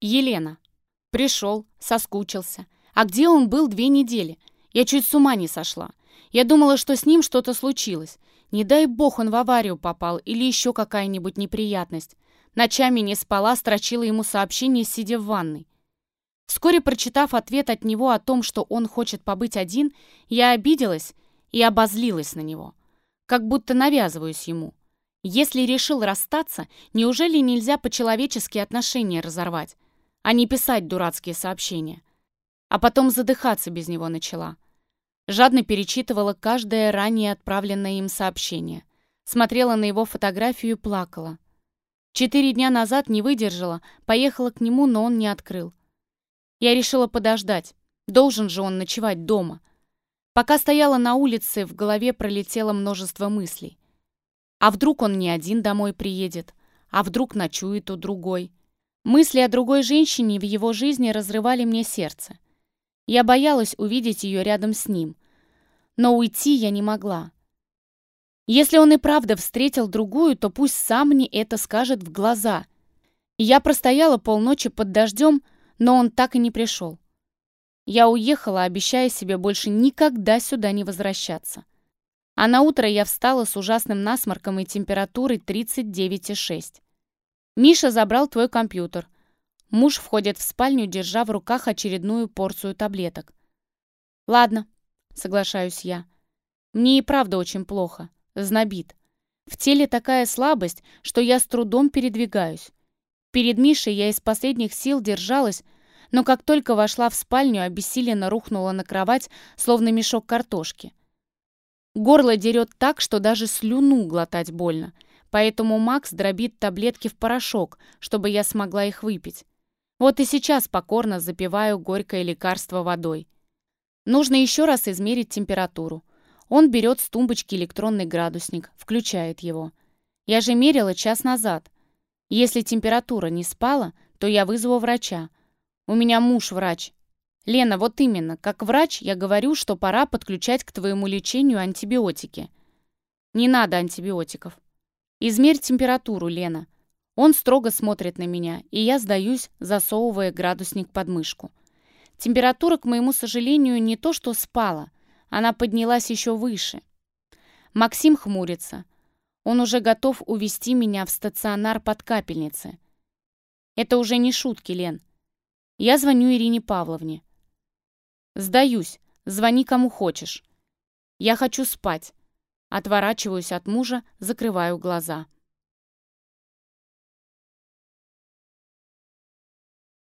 Елена. Пришел, соскучился. А где он был две недели? Я чуть с ума не сошла. Я думала, что с ним что-то случилось. Не дай бог он в аварию попал или еще какая-нибудь неприятность. Ночами не спала, строчила ему сообщение, сидя в ванной. Вскоре, прочитав ответ от него о том, что он хочет побыть один, я обиделась и обозлилась на него. Как будто навязываюсь ему. Если решил расстаться, неужели нельзя по-человечески отношения разорвать, а не писать дурацкие сообщения? А потом задыхаться без него начала. Жадно перечитывала каждое ранее отправленное им сообщение. Смотрела на его фотографию и плакала. Четыре дня назад не выдержала, поехала к нему, но он не открыл. Я решила подождать. Должен же он ночевать дома. Пока стояла на улице, в голове пролетело множество мыслей. А вдруг он не один домой приедет? А вдруг ночует у другой? Мысли о другой женщине в его жизни разрывали мне сердце. Я боялась увидеть ее рядом с ним. Но уйти я не могла. Если он и правда встретил другую, то пусть сам мне это скажет в глаза. я простояла полночи под дождем, но он так и не пришел. Я уехала, обещая себе больше никогда сюда не возвращаться. А на утро я встала с ужасным насморком и температурой 39,6. Миша забрал твой компьютер. Муж входит в спальню, держа в руках очередную порцию таблеток. «Ладно», — соглашаюсь я. «Мне и правда очень плохо. Знобит. В теле такая слабость, что я с трудом передвигаюсь. Перед Мишей я из последних сил держалась, но как только вошла в спальню, обессиленно рухнула на кровать, словно мешок картошки. Горло дерет так, что даже слюну глотать больно, поэтому Макс дробит таблетки в порошок, чтобы я смогла их выпить. Вот и сейчас покорно запиваю горькое лекарство водой. Нужно еще раз измерить температуру. Он берет с тумбочки электронный градусник, включает его. Я же мерила час назад. Если температура не спала, то я вызову врача. У меня муж врач. Лена, вот именно, как врач я говорю, что пора подключать к твоему лечению антибиотики. Не надо антибиотиков. Измерь температуру, Лена. Он строго смотрит на меня, и я сдаюсь, засовывая градусник под мышку. Температура, к моему сожалению, не то что спала, она поднялась еще выше. Максим хмурится. Он уже готов увести меня в стационар под капельницы. Это уже не шутки, Лен. Я звоню Ирине Павловне. Сдаюсь, звони кому хочешь. Я хочу спать. Отворачиваюсь от мужа, закрываю глаза.